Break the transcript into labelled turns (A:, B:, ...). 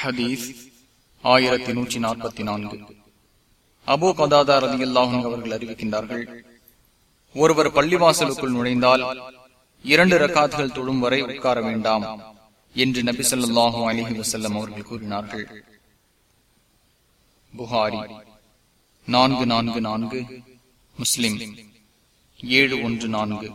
A: ஹதீஸ் ஆயிரத்தி நூற்றி நாற்பத்தி நான்கு. அபோ கதாதார் அலி அவர்கள் அறிவிக்கின்றார்கள் ஒருவர் பள்ளிவாசலுக்குள் நுழைந்தால் இரண்டு ரக்காத்துகள் தொழும் வரை உட்கார வேண்டாம் என்று நபி சொல்லாஹும் அலிஹி வசல்லம் அவர்கள் கூறினார்கள். புகாரி நான்கு நான்கு நான்கு முஸ்லிம் ஏழு ஒன்று நான்கு.